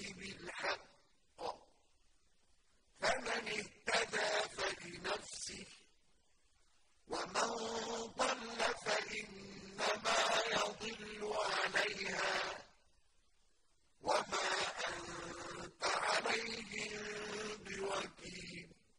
بِالْحَقِّ ۚ. فَمَنِ اهْتَدَىٰ